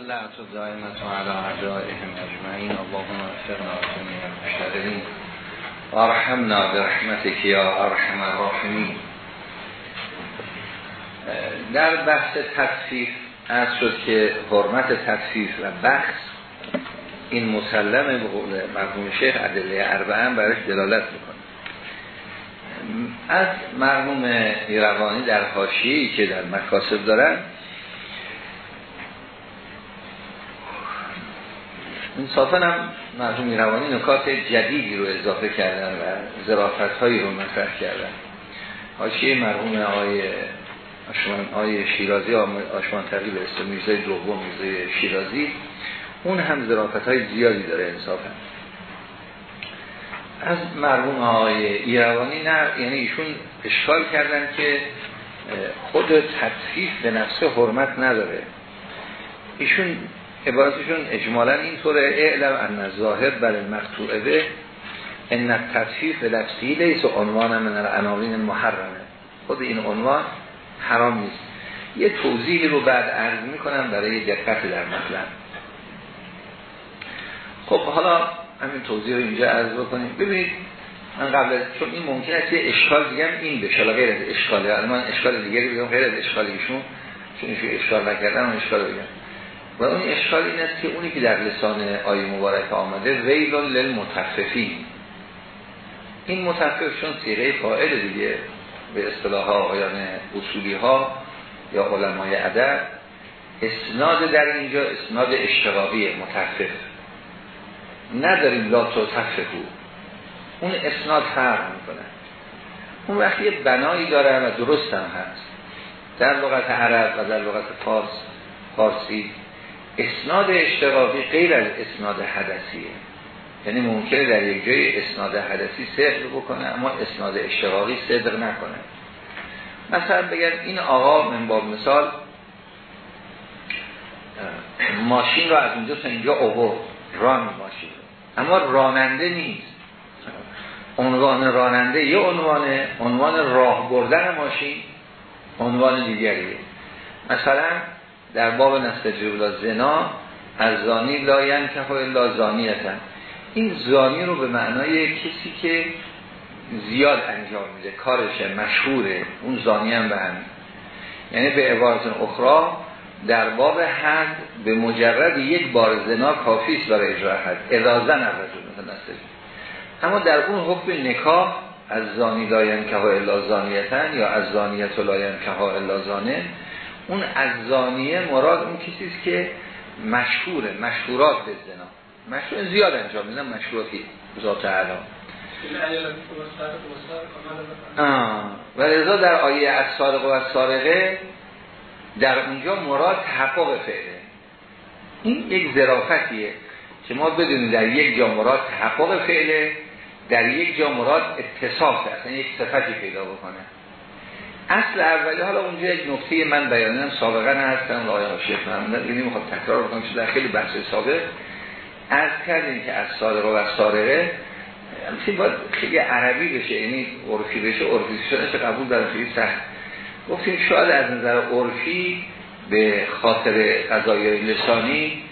اللعنت دائمت علی اعدائهم اجمعین اللهم افرنا جميع المشترین ارحمنا برحمتك یا ارحم الراحمین در بحث تطفیف از شد که حرمت تطفیف و بحث این مسلمه به قول مرحوم شیخ عدله اربعه برش دلالت می‌کنه. از مرحوم ایروانی در حاشیه‌ای که در مکاسب دارن انصافا هم مرحوم میروانی نکات جدیدی رو اضافه کردن و ظرافت هایی رو مطرح کردن. حاشیه مرحوم آقای آشمان شیرازی آشمان تقیب است میرزای دوم میرزای شیرازی اون هم ظرافت های زیادی داره انصافا. از مرحوم آقای ایروانی نه یعنی ایشون اشکال کردن که خود تطفیف به نفس حرمت نداره. ایشون عبارتشون اجمالا اینطوره. اعلم ان ظاهر بر المقطوعه به ان تطفیف لفظی لیس عنوان من العناوین محرمه خود این عنوان حرام نیست. یه توضیحی رو بعد عرض می‌کنم برای دقت در مطلب. خب حالا همین توضیح رو اینجا عرض بکنیم. ببینید من قبل چون این ممکن است یه اشکال دیگه این بشه. غیر از اشکاله. من اشکال دیگری بگم غیر از اشکال ایشون چون اشکال نکردن اون اشکال بگم. و اون اشکال این است که اونی که در لسان آیه مبارک آمده ویل للمتففین. این متفف چون سیغه فائل دیگه به اصطلاح آیان اصولی ها یا علمای ادب اسناد در اینجا اسناد اشتراقی متفف. نداریم لا تو تفقو اون اسناد فرق می‌کنه. اون وقتی بنایی داره و درست هم هست. در لغت عرب و در لغت فارس فارسی اسناد اشتراقی غیر از اسناد حدثیه. یعنی ممکنه در یک جای اسناد حدثی صدق بکنه اما اسناد اشتراقی صدق نکنه. مثلا بگن این آقا من با مثال ماشین رو از اونجا تا اینجا اوور ران ماشین اما راننده نیست. عنوان راننده یه عنوان عنوان راه بردن ماشین عنوان دیگریه. مثلا در باب نستجیب زنا از زانی لاین که الا زانیتن. این زانی رو به معنای کسی که زیاد انجام میده کارشه مشهوره اون زانی هم به هم یعنی به عبارت اخرى در باب حد به مجرد یک بار زنا کافی است برای اجرا حد. اضازه نرجو اما در اون حکم نکاح از زانی لاین که الا زانیتن یا از زانیت لاین که الا زانه اون از مراد اون کسی است که مشهوره مشهورات به زنا. مشهور زیاد انجام میدن مشهوراتی ذات اعلی و رضا در آیه از سارق و از سارقه در اونجا مراد تحقق فعله. این یک ظرافتیه که ما بدونیم در یک جا مراد تحقق فعله در یک جا مراد اتصاف هست یک صفتی پیدا بکنه. اصل اولی حالا اونجا یک نکته من بیانم سابقا هستم آقای شیخ محمد اینی می‌خواد تکرار بکنم که در خیلی بحث سابق. از کردیم که از سارقه و سارقه همچنین باید خیلی عربی بشه یعنی عرفی بشه عرفی شدنش قبول در خیلی سخت. گفتیم شاید از نظر عرفی به خاطر قضای لسانی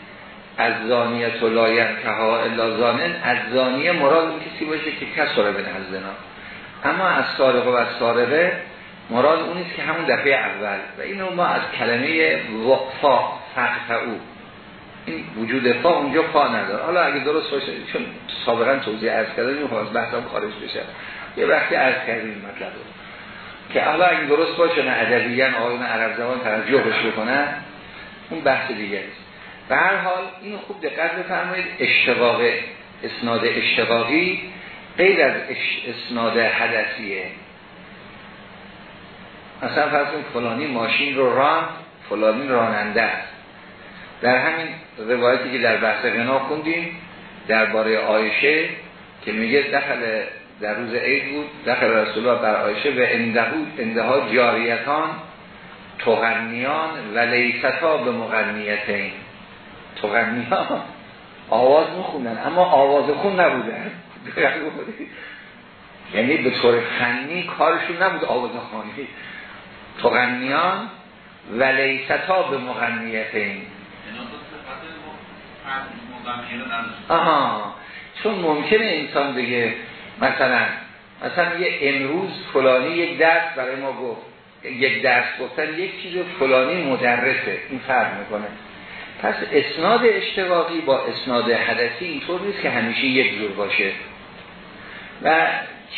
از زانیت و لاین که ها الا زانن از زانیه مراد کسی باشه که کس را به اما از سارقه و سارقه مراد اونیست که همون دفعه اول. و اینو ما از کلمه وقفا فقط او این وجود فا اونجا فا نداره. حالا اگه درست باشه چون سابقا توضیح عرض کرده نمی‌خوام از بحثم خارج بشه. یه وقتی عرض کردیم مطلب رو. که حالا اگه درست باشه نه ادبیان آقایون عرب زبان توجهش بکنن اون بحث دیگه است. به هر حال این خوب دقت بفرمایید. اشتقاق اسناد اشتقاقی غیر از اسناد حدثیه. مثلا فرض فلانی ماشین رو ران فلانی راننده است. در همین روایتی که در بحث غنا خوندیم درباره عایشه که میگه دخل در روز عید بود دخل رسول الله بر عایشه و اندها جاریتان تغنیان و لیستا به مغنیتین. تغنیان؟ آواز میخوندن اما آواز خون نبودن یعنی به طور فنی کارشون نبود آواز خانی تغنیان و لیستا به مغنیتین آها چون ممکنه انسان بگه مثلا مثلا یه امروز فلانی یک درس برای ما گفت یک درس گفتن یک چیز فلانی مدرسه این فرق می‌کنه. پس اسناد اشتقاقی با اسناد حدثی اینطور نیست که همیشه یک جور باشه. و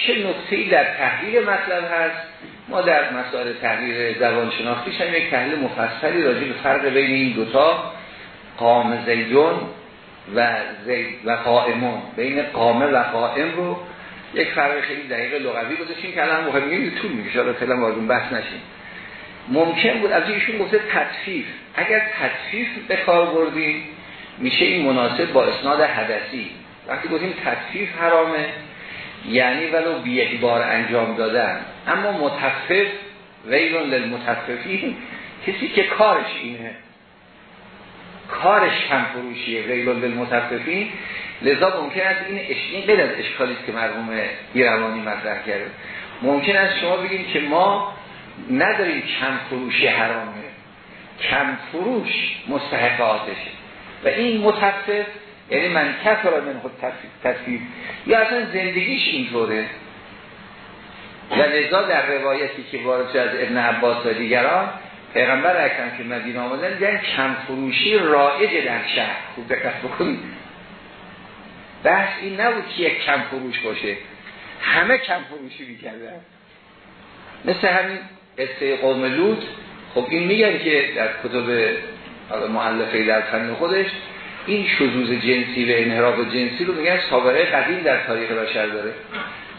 چه نکته در تحلیل مطلب هست؟ ما در مسائل تحلیل زبان شناختی هم یک تحلیل مفصلی راجع به فرق بین این دوتا قام زیدون و زید و قائمون. بین قامه و قائم رو یک فرق خیلی دقیق لغوی گذاشتیم که الان مهم میگیم طول می‌کشه. حالا فعلا وارد بحث نشیم. ممکن بود از ایشون گفته تطفیف. اگر تطفیف به کار بردیم میشه این مناسب با اسناد حدثی. وقتی گفتیم تطفیف حرامه یعنی ولو بی یک بار انجام دادن. اما متفف ویلون للمتففین کسی که کارش اینه. کارش کم فروشیه ویلون للمتففین لذا ممکن است این اشکین غیر از اشکالی که مرحوم ایروانی مطرح کرده. ممکن است شما بگید که ما نداریم کم فروشی حرامه. کم فروش مستحق آتشه و این متفف یعنی من کفر من خود تصفیف یا اصلا زندگیش اینطوره. و لذا در روایتی که وارد از ابن عباس و دیگران پیغمبر اکرم که مدینه آمدن دیدن کم فروشی رایج در شهر. خوب دقت بکنید. بحث این نبود که یک کم فروش باشه. همه کم فروشی می‌کردن. مثل همین قصه قوم لوط. خب این میگن که در کتب معلفه در فن خودش این شذوذ جنسی و انحراف جنسی رو میگن سابقه قدیم در تاریخ بشر داره.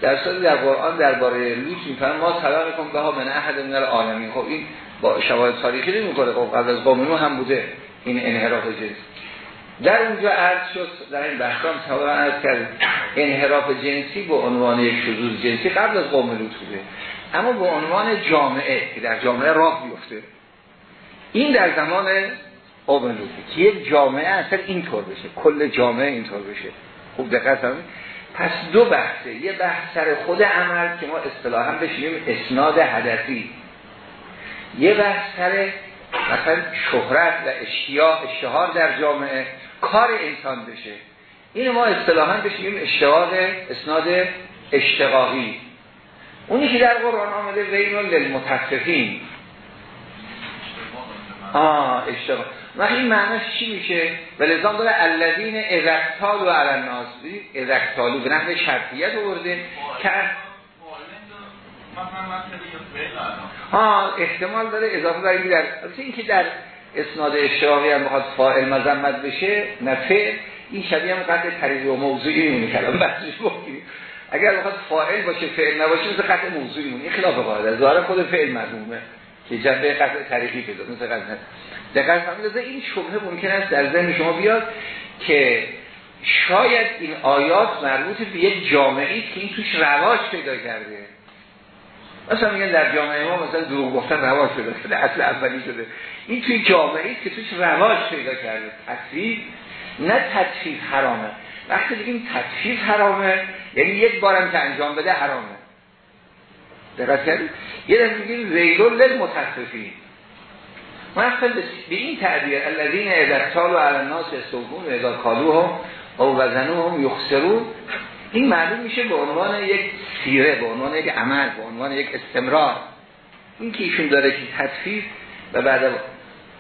در صورت در قرآن درباره لوط می‌فهمن ما طلاق کن به ها من احد من العالمین. خب این با شواهد تاریخی نمی‌کنه خب قبل از قوم هم بوده این انحراف جنسی. در اونجا عرض شد در این بحثام طبعا عرض کرد انحراف جنسی به عنوان یک شذوذ جنسی قبل از قوم لوط بوده. اما به عنوان جامعه که در جامعه راه بیفته. این در زمان قوم لوطی که یک جامعه اصلا اینطور بشه. کل جامعه اینطور بشه. خوب دقت هم پس دو بحثه. یه بحث سر خود عمل که ما اصطلاحا بشیم اسناد حدثی یه بحث سر مثلا شهرت و اشتیاق اشتهار در جامعه. کار انسان بشه. این ما اصطلاحا بشیم اشتیاق اسناد اشتقاقی. اونی که در قرآن آمده ویلون للمتفقین. آه اشتباه. وقتی این معنیش چی میشه؟ و لزام داره الذین اذقتالو علی الناس. اذقتالو به نحو شرطیت آورده که ها احتمال داره اضافه بر در این که در اسناد اشتراقی هم بخواد فاعل مذمت بشه نفع این شبیه هم قطع طریقی و موضوعی میمونه کلام بحثش اگر بخواد فاعل باشه فعل نباشه مثل قطع موضوعی میمونه. این خلاف قاعده ظاهر خود فعل مضمومه که جنبه قطع طریقی پیدا مثل قطع دقیقا فهمید این شبهه ممکن است در ذهن شما بیاد که شاید این آیات مربوط به یک جامعه است که این توش رواج پیدا کرده. مثلا میگن در جامعه ما مثلا دروغ گفتن رواج پیدا کرده اصل اولی شده. این توی جامعه است که توش رواج پیدا کرده. تصویر نه تطفیف حرامه. وقتی بگیم تطفیف حرامه یعنی یک بارم که انجام بده حرامه. دقت کردید یه دفعه میگیم ویلون للمتصفین ما به این تعبیر الذین اذا و الناس یستوفون و اذا کالوهم او وزنوهم یخسرون این معلوم میشه به عنوان یک سیره به عنوان یک عمل به عنوان یک استمرار. این که ایشون داره که تطفیف و بعد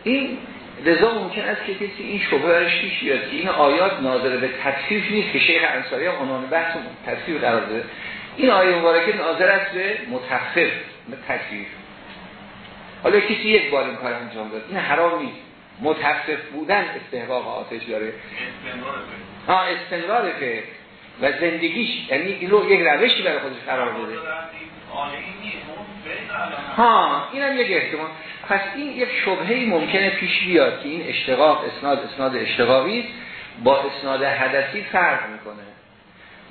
این لذا ممکن است که کسی این شبه برش پیش بیاد این آیات ناظر به تطفیف نیست که شیخ انصاری هم عنوان بحث تطفیف قرار داده. این آیه مبارکه ناظر است به متخفف به تطفیف. حالا کسی یک بار این کار انجام داد. این حرام نیست. متخفف بودن استحقاق آتش داره. ها استمرار که. و زندگیش یعنی این رو یک روشی برای خودش قرار داده. ها این هم یک احتمال. پس این یک شبهه ممکنه پیش بیاد که این اشتقاق اسناد اسناد اشتقاقی با اسناد حدثی فرق می‌کنه.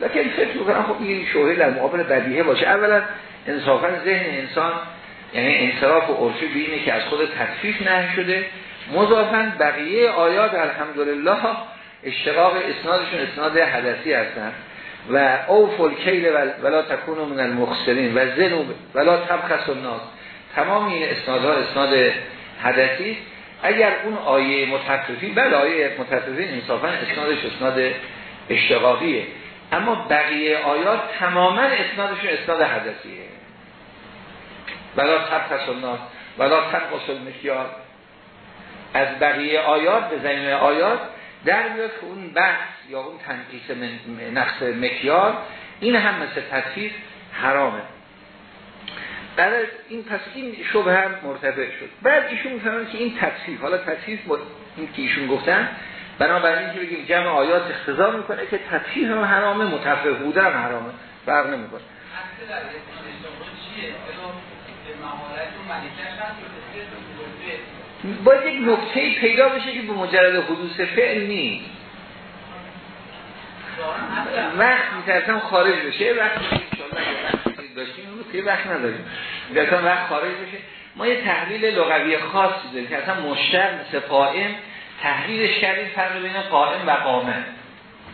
لکن فکر می‌کنم خب این شبهه در مقابل بدیهه باشه. اولا انصافا ذهن انسان یعنی انصراف و عرفی به اینه که از خود تطفیف نه شده. مضافن بقیه آیات الحمدلله اشتقاق اسنادشون اسناد حدثی هستن. و اوف الکیل ولا تکونو من المخسرین و زنو ولا تبخس الناس. تمام این اسنادها اسناد حدثی. اگر اون آیه متفقین بله آیه متفقین انصافا اسنادش اسناد اشتقاقیه. اما بقیه آیات تماما اسنادشون اسناد حدثیه. ولا تبخس الناس ولا تنقص المکیال از بقیه آیات به زمین آیات در میاد که اون بحث یا اون تنقیص نقص مکیال این هم مثل تدفیف حرامه. بعد این پس این شبه هم مرتبط شد. بعد ایشون می‌فهمن که این تفسیر حالا تفسیر این که ایشون گفتن بنابراین اینکه بگیم جمع آیات اختزا می‌کنه که تفسیر هم حرامه متفق بوده هم حرامه فرق نمی‌کنه. باید یک نکته پیدا بشه که به مجرد حدوث فعل نیست. وقت میترسم خارج بشه وقت داشتیم اون وقت نداریم. مثلا وقت خارج بشه ما یه تحلیل لغوی خاصی داریم که اصلا مشتر مثل قائم تحلیلش کردیم فرق بین قائم و قامه.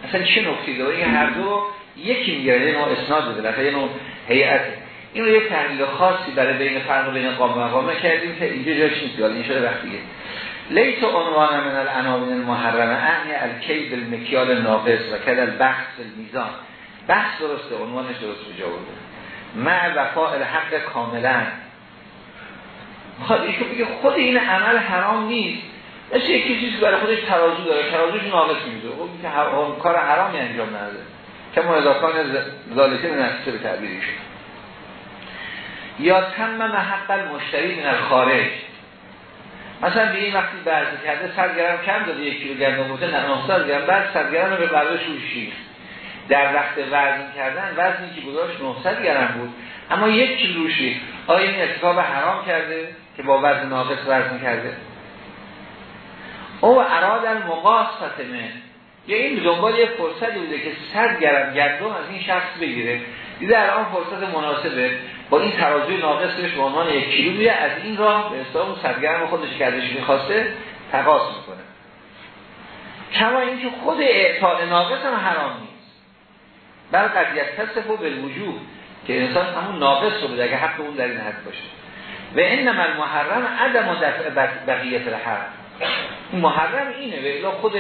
اصلا چه نکتی داره؟ این هر دو یکی می‌گیره یه نوع اسناد بده یه نوع هیئته این رو یه تحلیل خاصی برای بین فرق بین قام و قامه کردیم که اینجا جاش نیست این شده وقتیه لیت عنوان من الانامین المحرمه اعنی الکی بالمکیال ناقص و کد البحث المیزان. بحث درسته عنوانش درست بجا بوده مع وفاء الحق کاملا. خواهد ایشون بگه خود این عمل حرام نیست. مثل یکی چیزی برای خودش ترازو داره ترازوش ناقص میده خب که کار حرامی انجام نده که اضافان ظالتین نفسه به تعبیری شد یا تمم حق المشتری من الخارج مثلا به این وقتی برزه کرده 100 گرم کم داده یک کیلو گندم بوده نه 900 گرم بعد 100 گرم رو به برداشت روشی در وقت وزن کردن وزنی که گذاشت 900 گرم بود. اما یک کیلو روشی. آیا این اتفاق حرام کرده که با وزن ناقص وزن کرده؟ او اراد المقاصفت من. یا این دنبال یه فرصت بوده که 100 گرم گندم از این شخص بگیره. دیده الان فرصت مناسبه. با این ترازوی ناقصش به عنوان یک کیلو میره از این راه به اصطلاح اون 100 گرم خودش که ازش می‌خواسته تقاس می‌کنه. کما اینکه خود اعطاء ناقص هم حرام نیست. بل قضیت تصفو به وجود که انسان همون ناقص رو بده اگه حق اون در این حد باشه. و انما المحرم عدم دفع بقیت الحرم. محرم اینه و الا خود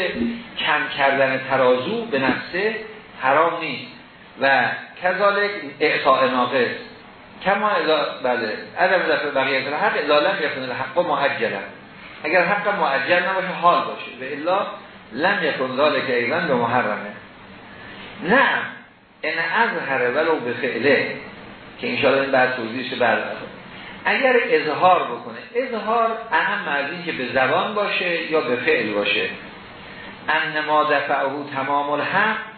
کم کردن ترازو به نفسه حرام نیست. و کذالک اعطاء ناقص کما اذا بله عدم دفع بقیت الحق الا لم یکن الحق معجلا اگر حق معجل نباشه حال باشه. و الا لم یکن ذالک ایضا به محرمه. نه ان اظهر ولو به فعله که انشاءالله این بعد توضیحش بعد اگر اظهار بکنه اظهار اهم از که به زبان باشه یا به فعل باشه. ان ما دفعه تمام الحق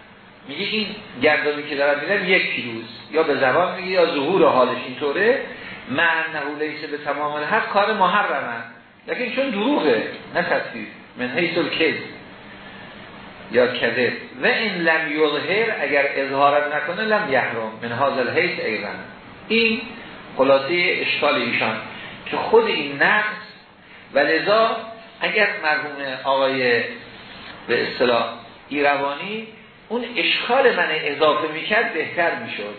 میگه این گردانی که دارم میدم یک کیلوز یا به زبان میگه یا ظهور حالش اینطوره. معنه لیسه به تمام الحق کار محرمه لیکن چون دروغه نه تصویر من حیث الکذب. یا کذب. و این لم یظهر اگر اظهارت نکنه لم یحرم. من هذا الحیث ایضا. این خلاصه اشکال ایشان. که خود این نقص و لذا اگر مرحوم آقای به اصطلاح ایروانی اون اشکال من اضافه می‌کرد بهتر می‌شد.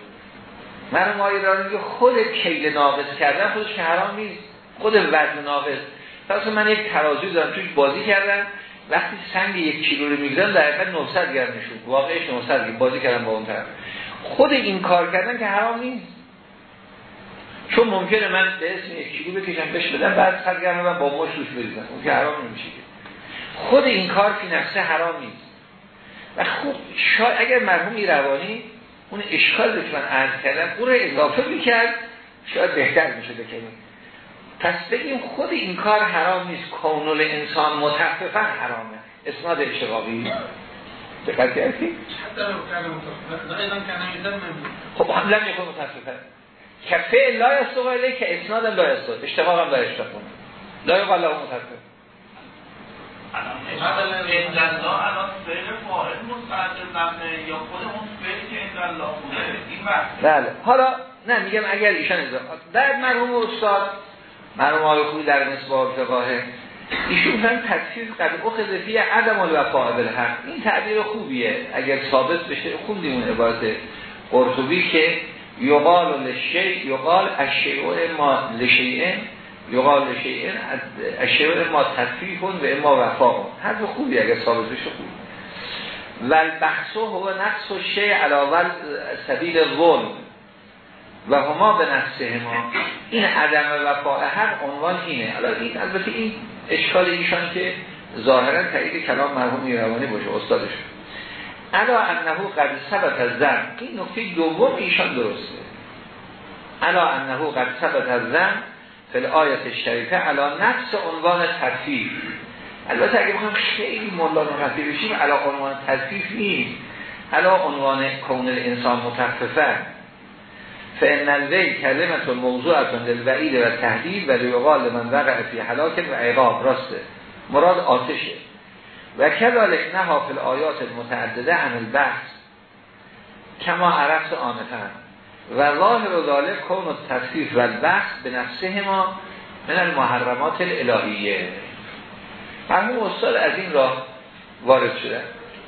مرحوم آقای ایروانی که خود کیل ناقص کردن خودش که حرام نیست. خود وزن ناقص. پس من یک ترازی دارم توش بازی کردم. وقتی سنگ یک کیلو رو می‌گذارم در حقیقت 900 گرم نشون واقعش 900 گرم. بازی کردم با اون طرف. خود این کار کردن که حرام نیست. چون ممکنه من به اسم یک کیلو بکشم بهش بدم بعد صد گرم من با مش روش بریزم. اون که حرام نمیشه خود این کار فی نفسه حرام نیست. و خوب شاید اگر مرحومی روانی اون اشکال که من عرض کردم اون رو اضافه می‌کرد شاید بهتر میشه بکنیم پس بگیم خود این کار حرام نیست کونول انسان متفقا حرامه. اسناد اشتقاقی دقت کردی؟ خب لم یکن متفقا. که فعل لا استقاله که اسناد لا استقاله اشتقاق هم لا اشتقاله لا یقال له متفق بله. حالا نه میگم اگر ایشان ازا بعد مرحوم استاد مرحوم آقای خوبی در نسبه فقاهه ایشون هم تفسیر قد اخذ فی عدم الوفاء بالحق. این تعبیر خوبیه. اگر ثابت بشه خوندیم اون عبارت قرطبی که یقال لشیء یقال الشیء ما لشیء یقال شیئن اشیاء ما تطفیف و اما وفا حرف خوبی اگر ثابت بشه خوب و البحث هو نقص و شیء علاوه سبیل ظلم و هما به نفسه ما این عدم وفا هر عنوان اینه. البته این اشکال ایشان که ظاهرا تایید کلام مرحوم ایروانی باشه استادش. الا انه قد ثبت از زن این نکته دوم ایشان درسته. الا انه قد ثبت از زن فل آیت شریفه علا نفس عنوان ترفیف البته اگه بخوام خیلی ملا نقطی بشیم علا عنوان ترفیف نیست. علا عنوان کون انسان متففه فان الوی کلمت موضوع للوعید و تهدید و لیقال من وقع فی حلاک و عقاب. راسته. مراد آتشه. و کذالک نها فی الآیات المتعدده عن البحث. کما عرفت آنفن و ظاهر و کون و تصفیف و البحث به نفسه ما من المحرمات الالهیه. همون استاد از این راه وارد شده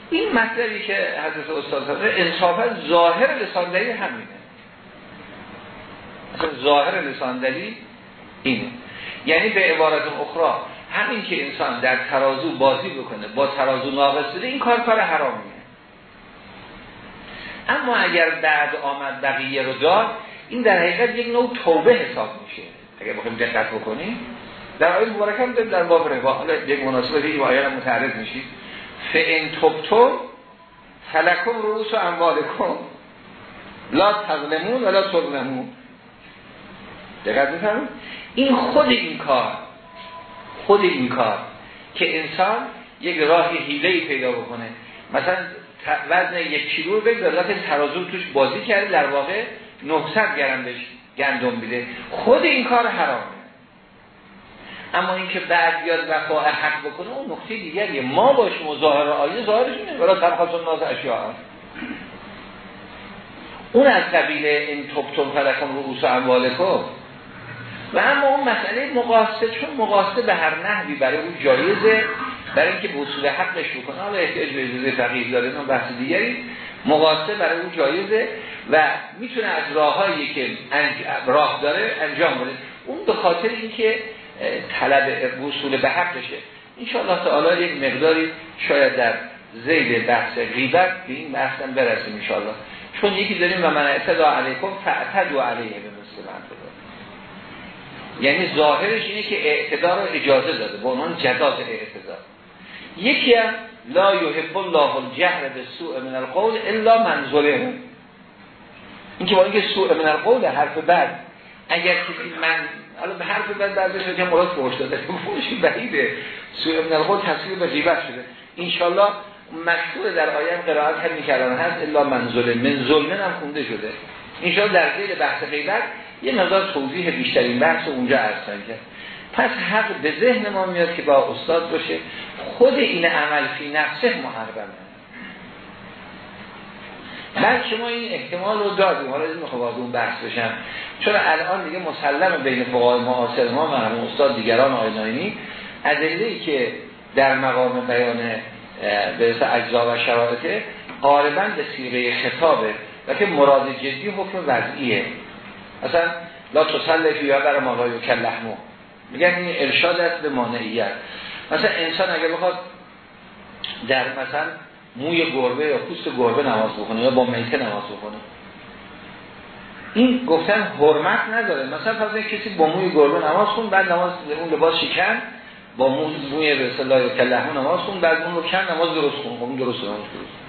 این مطلبی که حضرت استاد فرمود انصافا ظاهر لساندلی همینه. اصلا ظاهر لساندلی اینه. یعنی به عبارت اخرى همین که انسان در ترازو بازی بکنه با ترازو ناقص این کار کار حرامیه. اما اگر بعد آمد بقیه رو داد این در حقیقت یک نوع توبه حساب میشه. اگر بخوایم دقت بکنیم در آیه مبارک هم در باب ربا حالا یک مناسبت این آیه هم متعرض میشید. فئن توبتو فلکم رؤوس اموالکم لا تظلمون ولا تظلمون. دقت می‌فهمید این خود این کار خود این کار که انسان یک راه حیله پیدا بکنه. مثلا وزن یک کیلو بگذار ترازو توش بازی کرده در واقع 900 گرم بهش گندم بیده خود این کار حرامه. اما اینکه بعد بیاد وفا حق بکنه اون نقطه دیگریه. ما باش مظاهر آیه ظاهرش اینه. ولا تبخص الناس اشیاء اون از قبیل این توبتون فلکم رؤوس اموالکم. و اما اون مسئله مقاسطه چون مقاسطه به هر نحوی برای اون جایزه. برای اینکه به اصول حقش بکنه. حالا احتیاج به اجازه فقیه داره اون بحث دیگری. مقاسطه برای اون جایزه و می‌تونه از راههایی که راه داره انجام بده. اون به خاطر اینکه طلب وصول به حقشه. ان تعالی یک مقداری شاید در زید بحث غیبت به این بحث هم برسیم ان چون یکی داریم و من اعتدا علیکم فاعتدوا علیه به مثل یعنی ظاهرش اینه که اعتدا رو اجازه داده. به عنوان جزاز اعتدا یکی هم لا یحب الله الجهر به سوء من القول الا من ظلم این که با اینکه سوء من القول حرف بعد اگر کسی من الان به حرف بعد بعضی که مراد فوش داده. فوش بعیده. سوء من القول تصویر به غیبت شده. انشالله مشهور در آیه قرائت هم می‌کردن هست الا من ظلم من ظلمن هم خونده شده. انشالله در زیر بحث غیبت یه مقدار توضیح بیشترین بحث اونجا عرض کرد. پس حق به ذهن ما میاد که با استاد باشه. خود این عمل فی نفسه محرمه. بعد شما این احتمال رو دادیم. حالا این اون بحث بشم. چون الان دیگه مسلم بین فقهای معاصر ما مرحوم استاد دیگران آیناینی ادله ای که در مقام بیان به اجزا و شرایطه غالبا به سیره خطابه و که مراد جدی حکم وضعیه. مثلا لا تصلی فی در ما لا یکلحمو میگن این ارشاد است به مانعیت. مثلا انسان اگر بخواد در مثلا موی گربه یا پوست گربه نماز بکنه یا با میته نماز بکنه این گفتن حرمت نداره. مثلا فرض کسی با موی گربه نماز خون بعد نماز اون لباس شکن با موی به اصطلاح کلهو نماز خون بعد اون رو کن نماز درست خون. خب اون درست نماز درست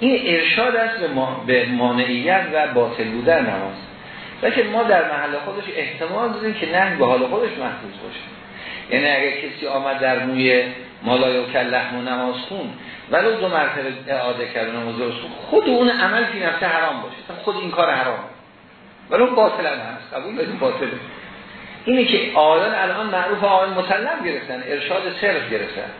این ارشاد است به مانعیت و باطل بودن نماز. لیکن ما در محل خودش احتمال داریم که نه به حال خودش محفوظ باشه. یعنی اگر کسی آمد در موی مالای و کلحم و نماز خون ولو دو مرتبه اعاده کرد نماز خود اون عمل فی نفسه حرام باشه. خود این کار حرام. ولو باطل هم هست. قبول بدیم باطله اینه که آیان الان معروف آیان مسلم گرفتن ارشاد صرف گرفتن.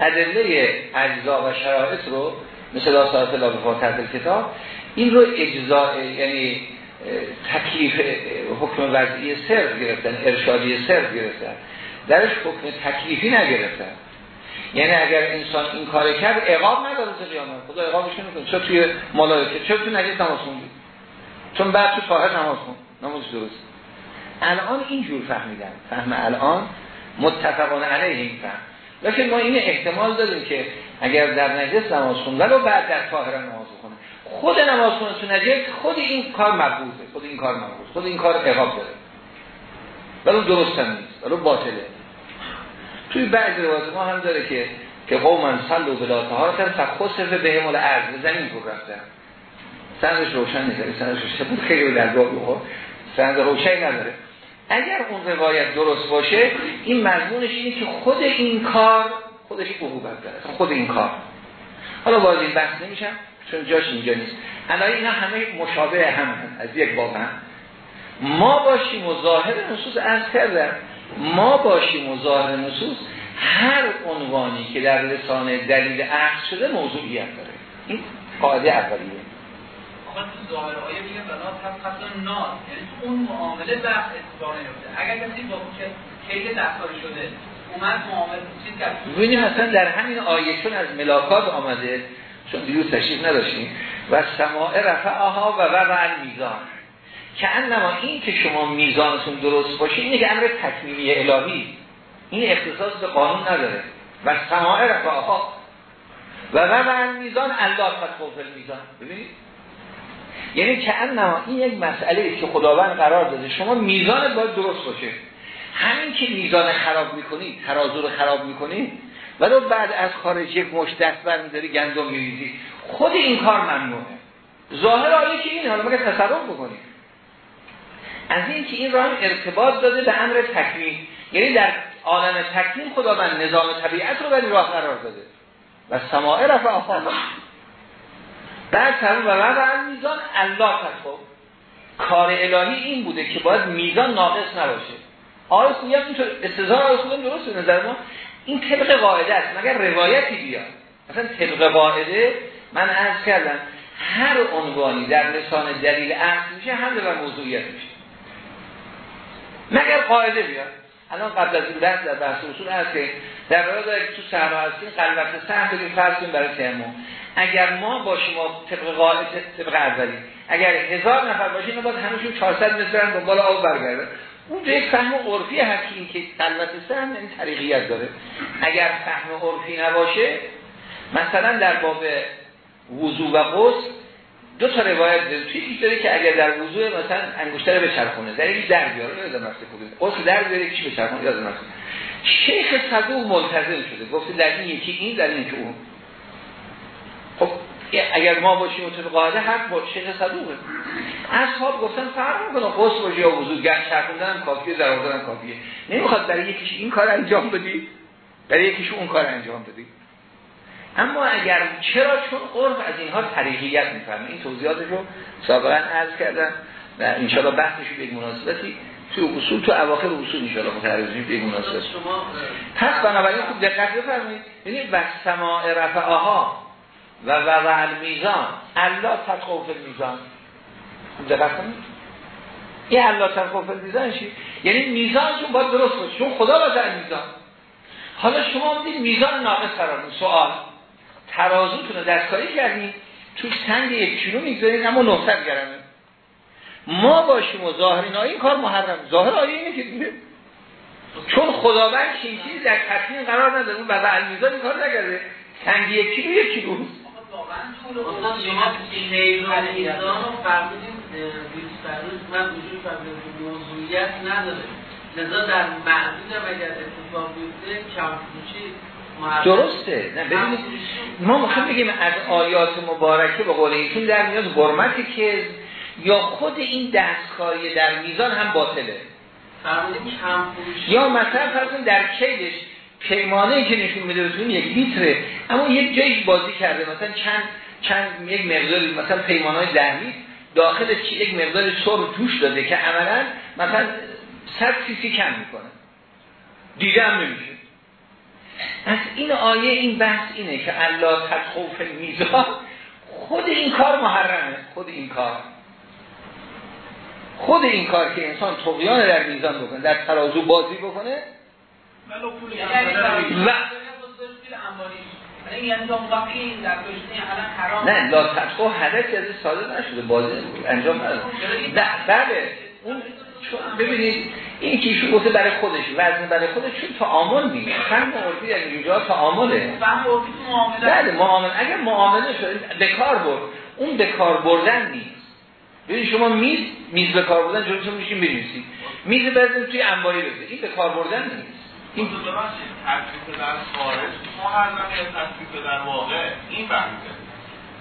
ادله اجزا و شرایط رو مثل الله به کتاب این رو اجزا یعنی تکلیف حکم وضعی صرف گرفتن ارشادی صرف گرفتن. درش حکم تکلیفی نگرفتن. یعنی اگر انسان این کار کرد اقاب نداره تا قیامت. خدا اقابش نمی‌کنه. چه توی ملائکه؟ چه توی نجس نماز خوندی؟ چون بعد تو طاهر نماز خون نماز درست. الان اینجور فهمیدن. فهم الان متفقان علیه این فهم. لیکن ما این احتمال داریم که اگر در نجس نماز خونده رو بعد در طاهره نماز. خود نماز تو نجس خود این کار مقبوضه خود این کار مقبوض خود این کار اقاب داره. ولی درست هم نیست ولی باطله. توی بعضی روایت ما هم داره که که قومن صل و بلا طهارتن فخسف به همال عرض زمین کو رفتن. سندش روشن نیست سندش روشن خیلی در باب بخور سند روشن نداره. اگر اون روایت درست باشه این مضمونش اینه که خود این کار خودش عقوبت داره. خود این کار. حالا باز این بحث نمیشم. چون جاش اینجا نیست. الان اینا همه مشابه هم از یک باب هم ما باشیم و ظاهر نصوص از کردن ما باشیم و ظاهر نصوص هر عنوانی که در لسان دلیل عقل شده موضوعیت داره. این قاعده اولیه. آقا تو ظاهر آیه میگه بنا ناس یعنی تو اون معامله بحث اتفاق نیفته. اگر کسی با کیل دستکاری شده اومد معامله چیز کرد. ببینید مثلا در همین آیه چون از ملاکات آمده چون دیروز تشریف نداشتیم. و سماع رفعها و وضع میزان که انما این که شما میزانتون درست باشه اینه که امر تکمیلی الهی. این اختصاص به قانون نداره. و سماع رفعها. و وضع میزان الله قد میزان ببینید؟ یعنی که انما این یک مسئله که خداوند قرار داده. شما میزان باید درست باشه. همین که میزان خراب می‌کنید ترازو رو خراب می‌کنید ولو بعد از خارج یک مش دست برمیداری گندم میریزی. خود این کار ممنوعه. ظاهر آیه که این حالا مگه تصرف بکنید از این که این راه ارتباط داده به امر تکوین یعنی در عالم تکوین خداوند نظام طبیعت رو به راه قرار داده. و سماع رفع آفاق. بعد تمام و بعد میزان الله خب کار الهی این بوده که باید میزان ناقص نباشه. هم اینطور استظهار آقای خویی درست نظر ما؟ این طبق قاعده است. مگر روایتی بیاد؟ مثلا طبق قاعده من عرض کردم هر عنوانی در لسان دلیل عقل میشه حمل و موضوعیت میشه. مگر قاعده بیاد؟ الان قبل از این بحث در بحث اصول هست که در واقع داره تو صحرا هستیم قلبت سهم بدیم فرض کنیم برای تیمم. اگر ما با شما طبق قاعده طبق اولی اگر هزار نفر باشیم باید همشون 400 متر دنبال آب برگرده اون یک فهم عرفی هست که این که سهم این طریقیت داره. اگر فهم عرفی نباشه مثلا در باب وضو و غسل دو تا روایت داره. توی داره که اگر در وضوع مثلا انگشتر به چرخونه در یکی در بیاره یادم رفته خودت قصد در بیاره یکیش به چرخونه یادم شیخ صدوق ملتزم شده. گفته در این یکی این در این که اون. خب اگر ما باشیم و قاعده حق با شیخ صدوقه. اصحاب گفتن فرق می‌کنه. قصد باشه یا وضو گرد چرخوندن کافیه در آوردن کافیه. نمی‌خواد در یکیش این کار انجام بدی؟ در یکیش اون کار انجام بدی. اما اگر چرا؟ چون عرف از اینها طریقیت می‌فهمه. این توضیحاتش رو سابقا عرض کردم و انشاءالله بحثش به یک مناسبتی تو اصول تو اواخر اصول انشاءالله متعرضیم به یک مناسبت. پس بنابراین خوب دقت بفرمایید. یعنی و سماع رفعها و وضع میزان الله تقوف میزان دقت کنید این الله تقوف میزان چی؟ یعنی میزانتون باید درست باشه. چون خدا وضع میزان. حالا شما می‌دید میزان ناقص قرار سوال. ترازوتون رو دستکاری کردیم توش سنگ یک کیلو می‌گذارید اما 900 گرمه ما باشیم و ظاهرین این کار محرم. ظاهر آیه اینه که چون خداوند چیزی در تصمیم قرار نداره. اون بابا المیزان این کار نگرده سنگ یک کیلو یک کیلو شما میزان رو فرمودیم من وجود فرمودیم موضوعیت نداره. لذا در معدود اگر اتفاق بیفته کم درسته. نه ببینید ما می‌خوایم بگیم از آیات مبارکه به قول ایشون در میاد حرمت که یا خود این دستکاری در میزان هم باطله. یا مثلا فرض در کیلش پیمانه که نشون میده بتون یک لیتره. اما یک جایش بازی کرده مثلا چند چند یک مقداری مثلا پیمانه ده داخلش یک مقدار سر توش داده که عملا مثلا 100 سی کم می‌کنه. دیگه هم نمیشه. از این آیه این بحث اینه که الله تخوف میزان خود این کار محرمه. خود این کار. خود این کار که انسان تقیان در میزان بکنه در ترازو بازی بکنه و نه لا تدخو حدث از ساده نشده بازی انجام نداره بله. اون چون ببینید این کیشو گفته برای خودش وزن برای خودش چون تعامل نیست. فهم عرفی در اینجا تعامله. بله معامله اگر معامله شده به کار برد. اون به کار بردن نیست. ببین شما میز میز به کار بردن جلوتون میشین بنویسید. میز بزنید توی انباری بزنید این به کار بردن نیست. این دو تصویف در خارج محرمه تصویف در واقع این بحثه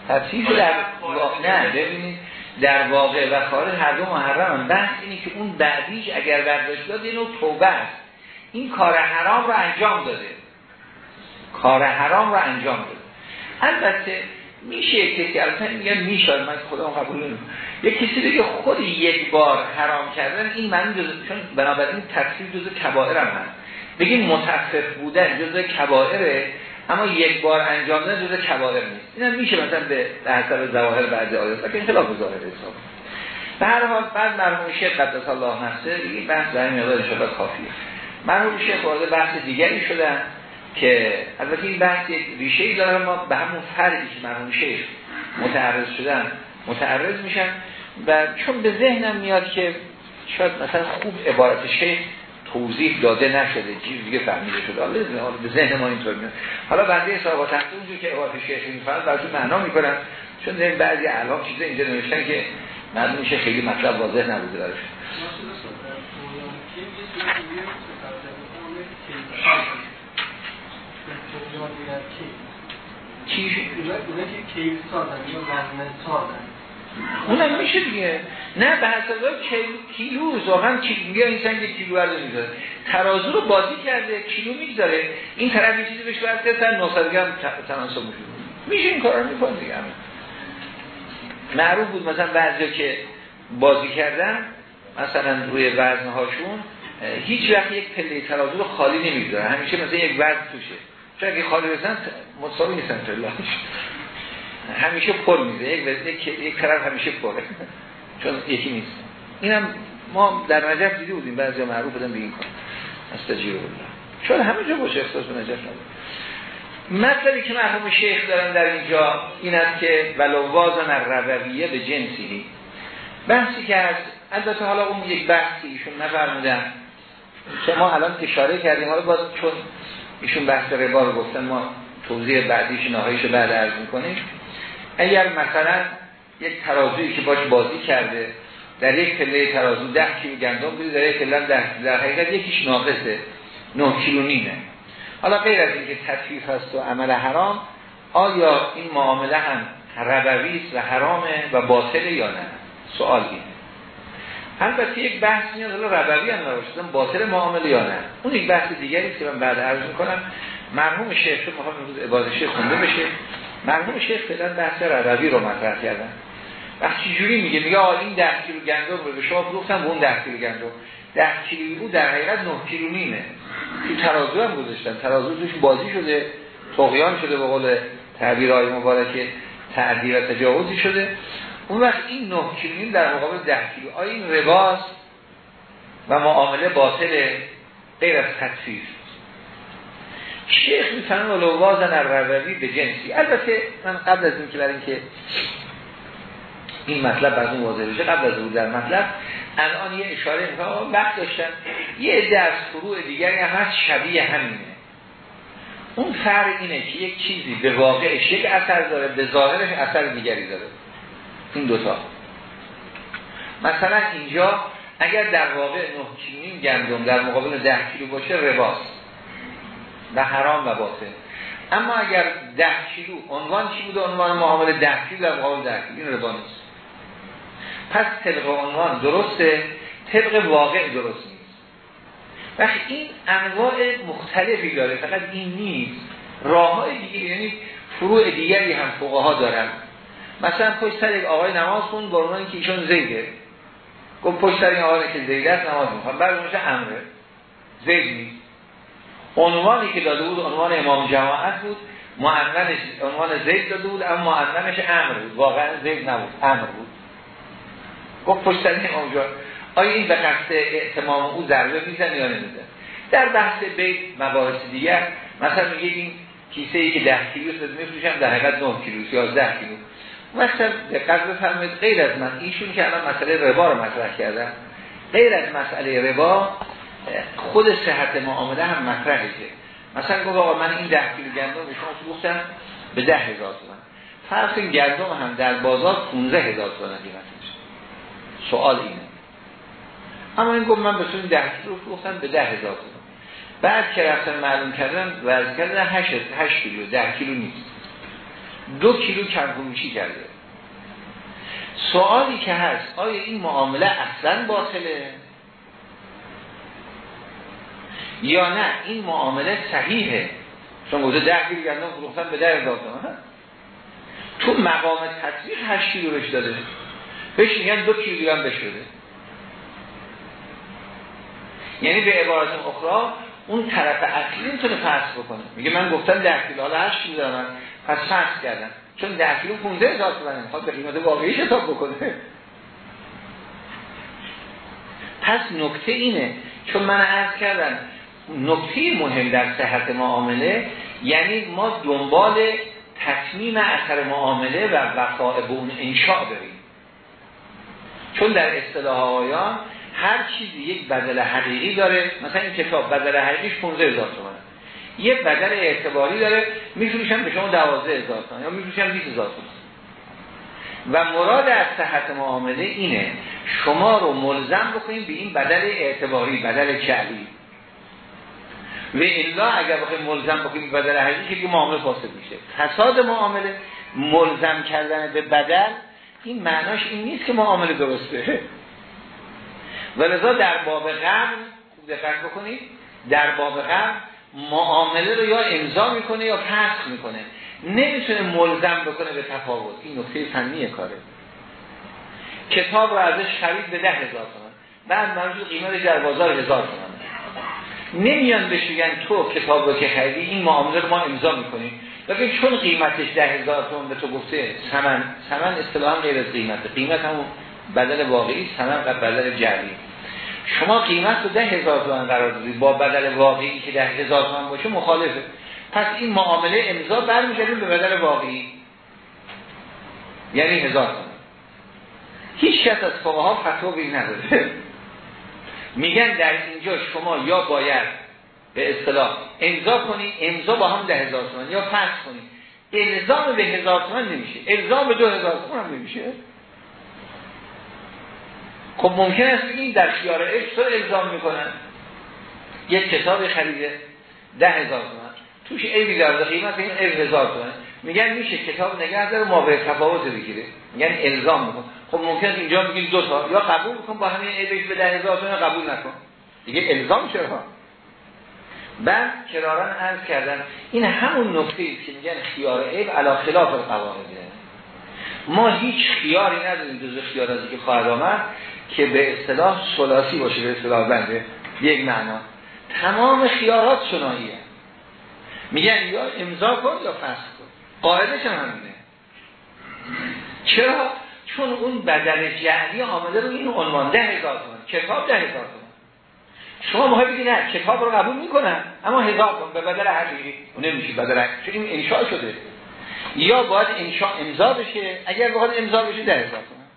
تصویف در واقع نه ببینید در واقع و خارج هر دو محرم بحث اینه که اون بعدیش اگر برداشت داد اینو توبه است. این کار حرام رو انجام داده. کار حرام رو انجام داده. البته میشه کسی البته میگن میشه من خودم قبول نمی‌کنم. یک کسی دیگه خود یک بار حرام کردن این معنی جز چون بنابراین تفسیر جز کبائر هم هست. بگیم متفف بودن جز کبائره اما یک بار انجام دادن جز کبائر نیست. اینم میشه مثلا به حسب ظواهر بعضی آیات که خلاف ظاهر حساب. به هر حال بعد مرحوم شیخ قدس الله نفسه این بحث در این مقدار شده کافیه. مرحوم شیخ وارد بحث دیگری شدن که البته این بحث ریشه ای داره ما به همون فرقی که مرحوم شیخ متعرض شدن متعرض میشن. و چون به ذهنم میاد که شاید مثلا خوب عبارت شیخ توضیح داده نشده چیز دیگه فهمیده شده. حالا به ذهن ما اینطور میاد. حالا بنده حساب تحت اونجور که عبارت شیخ میفرد براتون معنا می‌کنم چون در بعضی اعلام چیزا اینجا نوشتن که معلوم میشه خیلی مطلب واضح نبوده براش. چی؟ اونم میشه دیگه. نه به حساب کیلو واقعا میگه این سنگ کیلو ورده می‌ذاره. ترازو رو بازی کرده کیلو می‌ذاره این طرف یه چیزی بهش برده تا 900 گرم تناسب میشه این کارا می‌کنه دیگه. معروف بود مثلا بعضی که بازی کردن مثلا روی وزنهاشون هیچ وقت یک پله ترازو رو خالی نمی‌ذاره همیشه مثلا یک وزن توشه. چون اگه خالی بزن مساوی نیستن همیشه پر میده. یک یک طرف همیشه پره. چون یکی نیست. اینم ما در نجف دیده بودیم. بعضی معروف بودن به این کار. استجیر الله چون همه جا باشه احساس به نجف نبود. مطلبی که مرحوم شیخ دارن در اینجا این است که ولو وازن الرویه به جنسی بحثی که از البته حالا اون یک بحثی ایشون نفرمودن. که ما الان اشاره کردیم. حالا باز چون ایشون بحث ربا رو گفتن ما توضیح بعدیش نهاییش بعد عرض می‌کنیم. اگر مثلا یک ترازویی که باش بازی کرده در یک پله ترازو ده کیلو گندم بوده در یک پله ده در حقیقت یکیش ناقصه 9 کیلو نیمه. حالا غیر از اینکه تطفیف هست و عمل حرام آیا این معامله هم ربوی و حرامه و باطله یا نه؟ سوال اینه. البته یک بحث میاد حالا ربوی هم نباشدن باطل معامله یا نه؟ اون یک بحث دیگری که من بعد عرض می‌کنم. مرحوم شیخ می‌خوام امروز عبادت شیخ خونده بشه. مرحوم شیخ فعلا بحث ربوی رو مطرح کردن. وقتی جوری میگه؟ میگه آ این 10 کیلو گندم رو به شما فروختم اون 10 کیلو گندم. 10 کیلو بود در حقیقت 9 کیلو نیمه. تو ترازو هم گذاشتن. ترازو توش بازی شده طغیان شده به قول تعبیر های مبارک تعدی و تجاوزی شده. اون وقت این 9 کیلو نیم در مقابل 10 کیلو. آیا این رباست و معامله باطل غیر از تطفیف. شیخ می‌فهمه ولو وازن الروی به جنسی. البته من قبل از اینکه برای اینکه این مطلب بعد اون واضح بشه قبل از اون در مطلب الان یه اشاره می‌کنم وقت داشتن یه عده از فروع دیگری هم هست شبیه همینه. اون فرق اینه که یک چیزی به واقعش یک اثر داره به ظاهرش اثر دیگری داره. این دوتا. مثلا اینجا اگر در واقع 9 کیلو گندم در مقابل 10 کیلو باشه رباست و حرام و باطل. اما اگر 10 کیلو عنوان چی بوده؟ عنوان معامله 10 کیلو در مقابل 10 کیلو این ربا نیست. پس طبق عنوان درسته طبق واقع درست نیست. وقتی این انواع مختلفی داره فقط این نیست. راه های دیگه یعنی فروع دیگری هم فقها دارن. مثلا پشت سر یک آقای نماز خون برمان که ایشون زیده. گفت پشت سر این آقای که زیده است نماز می‌خوان بعد میشه امره. زید نیست. عنوانی که داده بود عنوان امام جماعت بود. معنونش عنوان زید داده بود اما معنونش امر بود. واقعا زید نبود امر بود. گفت پشت امام جماعت آیا این به قصد اعتمام او ضربه میزن یا نمیزن در بحث بیت مباحث دیگر مثلا میگه این کیسه ای که ده کیلو است میفروشم در حقیقت 9 کیلو یا 10 کیلو مثلا دقت بفرمایید غیر از من ایشون که الان مسئله ربا رو مطرح کردن غیر از مسئله ربا خود صحت معامله هم مطرحه که. مثلا گفت آقا من این ده کیلو گندم به شما فروختم به ده هزار تومن. فرض گندم هم در بازار 15 هزار تومن قیمتش سوال اینه. اما این گفت من به این ده کیلو فروختم به ده هزار تومن. بعد که رفتن معلوم کردن وزن کردن 8 8 کیلو ده کیلو نیست. دو کیلو کم فروشی کرده. سوالی که هست آیا این معامله اصلا باطله؟ یا نه؟ این معامله صحیحه. چون گفته ده کیلو گندم فروختن به هزار تومن تو مقام تطبیق هشت کیلو بهش داده. بهش میگن دو کیلو هم بشده یعنی به عبارت اخرى اون طرف اصلی می‌تونه فرض بکنه. میگه من گفتم ده کیلو. حالا هشت کیلو دارم. پس فرض کردم. چون ده کیلو 15 هزار تومنه می‌خواد به قیمت واقعی حساب بکنه. پس نکته اینه. چون من عرض کردم نکته مهم در صحت معامله یعنی ما دنبال تصمیم اثر معامله و وفاء به اون انشاء بریم چون در اصطلاح آیان هر چیزی یک بدل حقیقی داره مثلا این کتاب بدل حقیقیش 15 هزار تومنه. یه بدل اعتباری داره میفروشن به شما 12 هزار تومن یا میفروشن 20 هزار تومن. و مراد از صحت معامله اینه شما رو ملزم بکنیم به این بدل اعتباری بدل جعلی. و الا اگر بخوایم ملزم بکنیم بدل حقیقی که معامله فاسد میشه. فساد معامله ملزم کردن به بدل این معناش این نیست که معامله درسته. و لذا در باب غم دقت بکنید در باب غم معامله رو یا امضا می‌کنه یا فسخ می‌کنه. نمی‌تونه ملزم بکنه به تفاوت. این نکته فنی کاره. کتاب رو ازش خرید به ده هزار تومن بعد مرجوع قیمت در بازار هزار تومن نمیان بهش بگن تو کتاب رو که خریدی این معامله ما امضا می‌کنیم. لیکن چون قیمتش ده هزار تومن به تو گفته سمن سمن اصطلاحا غیر از قیمت قیمت همون بدل واقعی سمن و بدل جعلی. شما قیمت رو ده هزار تومن قرار دادی با بدل واقعی که ده هزار تومن باشه مخالفه. پس این معامله امضا برمیگردیم به بدل واقعی. یعنی هزار تومن هیچ کس از فقها فتوا نداره. میگن در اینجا شما یا باید به اصطلاح امضا کنی امضا با هم ده هزار تومن یا فرض کنی. الزام به هزار تومن نمیشه. الزام به دو هزار تومن نمیشه. خب ممکن است این در خیار عشق الزام می‌کنن. یک کتاب خریده ده هزار تومن توش عیبی داره قیمت این عیب هزار تومن. میگن میشه کتاب نگه داره ما به تفاوت بگیره میگن الزام میکن خب ممکن اینجا میگین دو تا. یا قبول کن با همین عیبش به ده هزار قبول نکن. دیگه الزام چرا؟ بعد کراران عرض کردن. این همون نکته است که میگن خیار عیب علا خلاف القواعده ما هیچ خیاری نداریم جز خیاراتی که خواهد آمد که به اصطلاح سلاسی باشه به اصطلاح بنده. یک معنا. تمام خیارات سناییه میگن یا امضا کن یا فسخ کن. قاعدش هم همینه. چرا؟ چون اون بدل جهلی آمده رو این عنوان ده هزار تومن کتاب ده هزار تومن. شما مهم بگید نه کتاب رو قبول می‌کنن اما هزار تومن به بدل حقیقی اون نمیشه بدل چون این انشاء شده. یا باید انشاء امضا بشه اگر بخواد امضا بشه ده هزار تومن.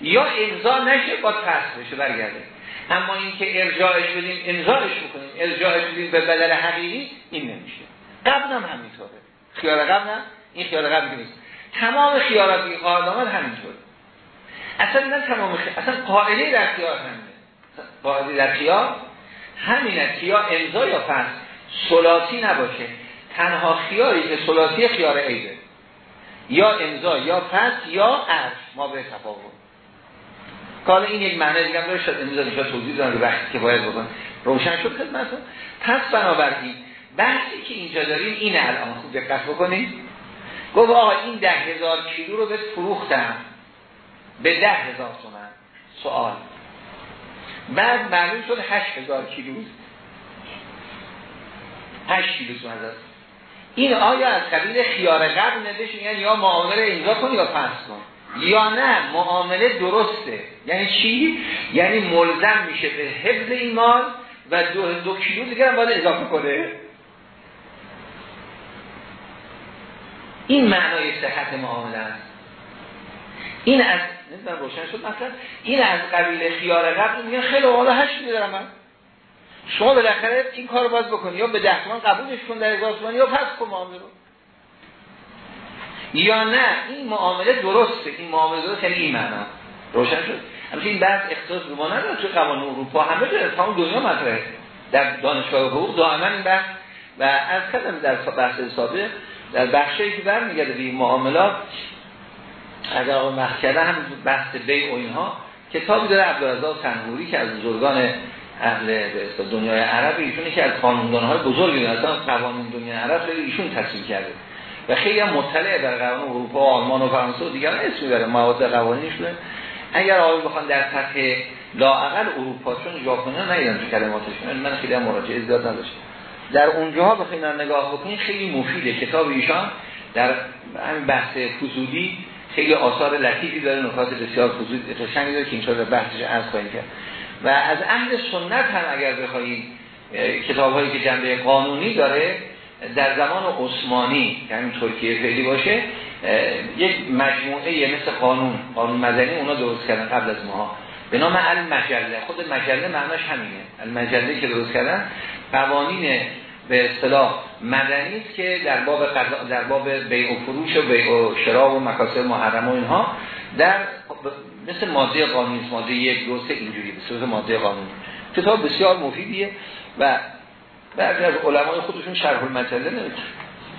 یا امضا نشه با فسخ بشه برگرده. اما اینکه ارجاعش بدیم امضاش بکنیم ارجاعش بدیم به بدل حقیقی این نمیشه. قبل هم همینطوره خیال قبل هم این خیال قبل نیست. تمام خیالات که قاعده آمد همینطوره اصلا نه تمام خیال اصلا قاعده در خیال همینه. قاعده در خیال همینه که امضا یا فسخ سلاسی نباشه. تنها خیالی که سلاسی خیار عیده یا امضا یا فسخ یا عرض. ما به تفاوت. حالا این یک معنی دیگه داره شد امروز اینجا توضیح دارم که وقتی که باید بکن روشن شد خدمتتون. پس بنابراین بحثی که اینجا داریم این الان. خوب دقت بکنید. گفت آقا این ده هزار کیلو رو به فروختم به ده هزار تومن. سوال. بعد معلوم شد هشت هزار کیلو. هشت کیلو تومن این آیا از قبیل خیار قبل ندش یعنی یا معامله امضا کن یا پس کن. یا نه معامله درسته. یعنی چی؟ یعنی ملزم میشه به حفظ این و دو, دو کیلو دیگر هم باید اضافه کنه. این معنای صحت معامله است این از نمی‌دونم روشن شد مثلا این از قبیل خیار قبل میگن خیلی حالا هشت میدارم من. شما بالاخره این کار باز بکنی. یا به ده تومن قبولش کن در هزار یا پس کن معامله رو. یا نه این معامله درسته. این معامله درسته یعنی این معنا. روشن شد؟ البته این بعض اختصاص به ما نداره تو قوانین اروپا. همه جا تمام دنیا مطرحه. در دانشگاه حقوق دائما این بحث. و از کردم در بحث سابق در بخشی که برمیگرده به این معاملات اگر آقا مخکره هم بحث بی و اینها کتابی داره عبدالرزاق تنهوری که از بزرگان اهل دنیای عرب ایشونه که از قانوندان های بزرگی اصلا قوانین دنیای عرب خیلی ایشون تصویر کرده. و خیلی هم مطلع در قوانین اروپا و آلمان و فرانسه و دیگر اسم می‌بره مواد قوانینشونه اگر آقای بخوان در سطح لااقل اروپا چون ژاپنی ها نیدن تو کلماتشون من خیلی هم مراجعه زیاد نداشتم. در اونجاها بخواین نگاه بکنید خیلی مفیده. کتاب ایشان در همین بحث فضولی خیلی آثار لطیفی داره نکات بسیار فضولی قشنگی داره که اینجا بحثش عرض خواهیم کرد. و از اهل سنت هم اگر بخواهید کتاب هایی که جنبه قانونی داره در زمان عثمانی که همین ترکیه فعلی باشه یک مجموعه مثل قانون قانون مدنی اونا درست کردن قبل از ما به نام المجله. خود مجله معناش همینه. المجله که درست کردن قوانین به اصطلاح مدنی است که در باب در باب بیع و فروش و بیع و شراب و مکاسب محرم و اینها در مثل ماده قانونی ماده یک دو سه اینجوری به صورت ماده قانونی. کتاب بسیار مفیدیه و بعضی از علمای خودشون شرح المجله نوشتن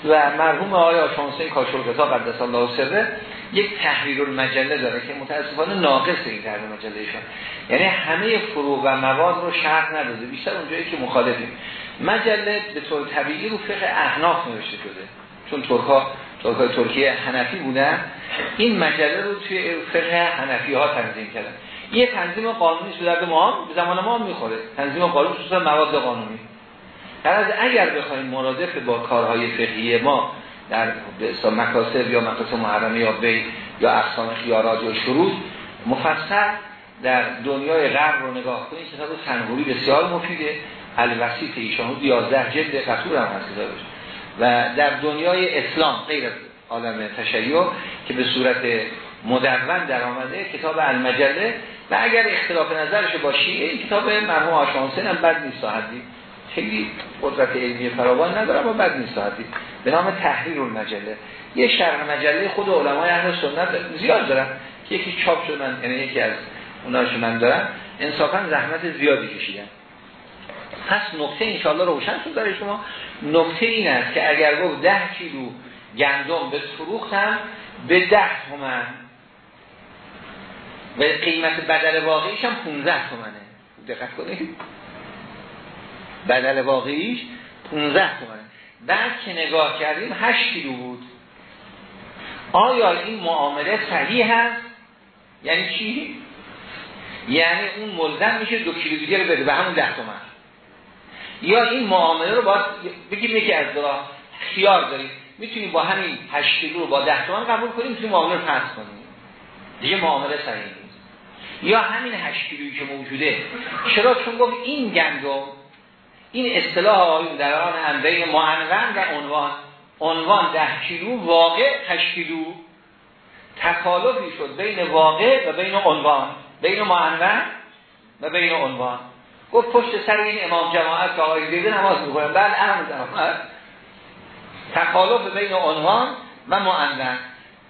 و مرحوم آقای کاشف کتاب قدس الله سره یک تحریر المجله داره که متاسفانه ناقص این تحریر مجلهشون یعنی همه فروع و مواد رو شرح نداده. بیشتر اونجایی که مخالفیم. مجله به طور طبیعی رو فقه احناف نوشته شده. چون ترکا ترکای ترکیه حنفی بودن. این مجله رو توی فقه حنفی ها تنظیم کردن. یه تنظیم قانونی شده ما به زمان ما می‌خوره. تنظیم قانونی خصوصا مواد قانونی. از اگر بخوایم مرادف با کارهای فقهی ما در مکاسب یا مکاسب محرمه یا بی یا اقسام خیارات یا شروط مفصل در دنیای غرب رو نگاه کنید کتاب سنگوری بسیار مفیده. الوسیط ایشان 11 جلد قطور هم هست کتابش و در دنیای اسلام غیر عالم تشیع که به صورت مدون در آمده کتاب المجله. و اگر اختلاف نظرش با این کتاب مرحوم آشانسن هم بد نیست صاحبی خیلی قدرت علمی فراوان نداره اما بد نیست صاحبی به نام تحریر المجله. یه شرح مجله خود علمای اهل سنت زیاد دارن. که یکی چاپ شدن یعنی یکی از اوناشو من دارم. انصافا زحمت زیادی کشیدن. پس نقطه انشاءالله روشن شد داره شما. نقطه این است که اگر گفت ده کیلو گندم به فروختم به ده تومن. و قیمت بدل واقعیش هم 15 تومنه. دقت کنید. بدل واقعیش 15 تومنه. بعد که نگاه کردیم 8 کیلو بود. آیا این معامله صحیح هست؟ یعنی چی؟ یعنی اون ملزم میشه دو کیلو دیگه رو بده به همون 10 تومن. یا این معامله رو باید بگیم یکی از دو خیار داریم. می‌تونیم با همین 8 کیلو رو با 10 تومن قبول کنیم می‌تونیم معامله رو پس کنیم. دیگه معامله صحیح نیست. یا همین 8 کیلویی که موجوده. چرا؟ چون گفت این گندم این اصطلاح آیون در آن هم بین معنون و عنوان عنوان 10 کیلو واقع 8 کیلو تکالفی شد بین واقع و بین عنوان بین معنون و بین عنوان. گفت پشت سر این امام جماعت که آقای دیده نماز می‌کنن بعد اهم جماعت تخالف بین عنوان و معنون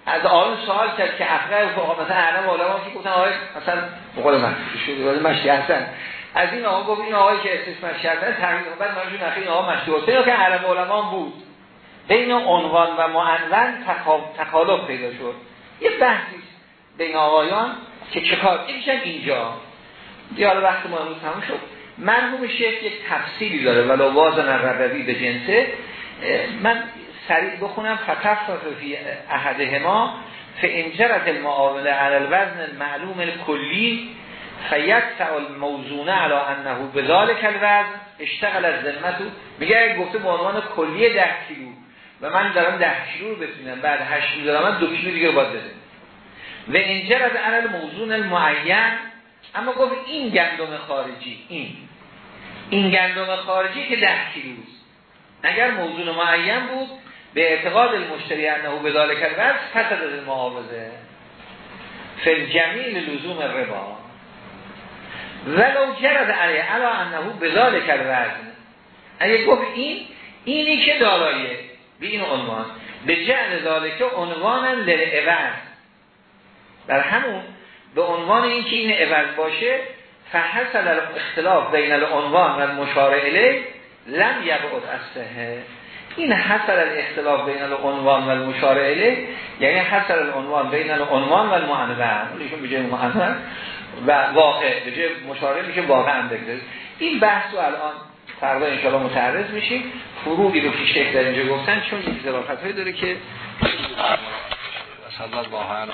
از آن سوال کرد که اقرار مثلا اعلم علما که گفتن؟ آقای مثلا بقول من شده مشتی هستن از این آقا گفت این آقایی که اسمش مشتی هستن تحمیل بعد منجون اخیر این آقا مشتی هستن که اعلم علما بود. بین عنوان و معنون تخالف پیدا شد. یه بحثی بین آقایان که چه کار اینجا؟ دیال وقت ما امروز تموم شد. مرحوم شیخ یک تفصیلی داره ولو وازن ربوی به جنسه من سریع بخونم. فتفت فی احدهما فانجرت المعامله على الوزن المعلوم الكلی فیدفع الموزونه على انه بذلك الوزن. اشتغل از ذمتو میگه گفته به عنوان کلیه ده کیلو و من دارم ده کیلو رو بتونم بعد هشت کیلو دارم دو کیلو دیگه باید بده و انجرت على الموزون المعین اما گفت این گندم خارجی این. این گندم خارجی که ده کیلوست. اگر موضوع معین بود به اعتقاد المشتری انه به ذالک الوزن پس از محافظه فل لزوم ربا. ولو جرد علیه علا انهو بذال کل وزن اگه گفت این اینی که دارایه به این عنوان. به جعل ذالکه عنوان للعوض. بر همون به عنوان این که این عوض باشه فحصل اختلاف بین العنوان و المشار الیه لم یبعد از این حصل الاختلاف بین العنوان و المشار الیه یعنی حصل العنوان بین العنوان و المعنون ایشون به جای و واقع به جای مشاره میشه واقع هم بگذارید. این بحث رو الان فردا انشاءالله متعرض میشیم. فروعی رو که شیخ در اینجا گفتن چون این ظرافت داره که صلی الله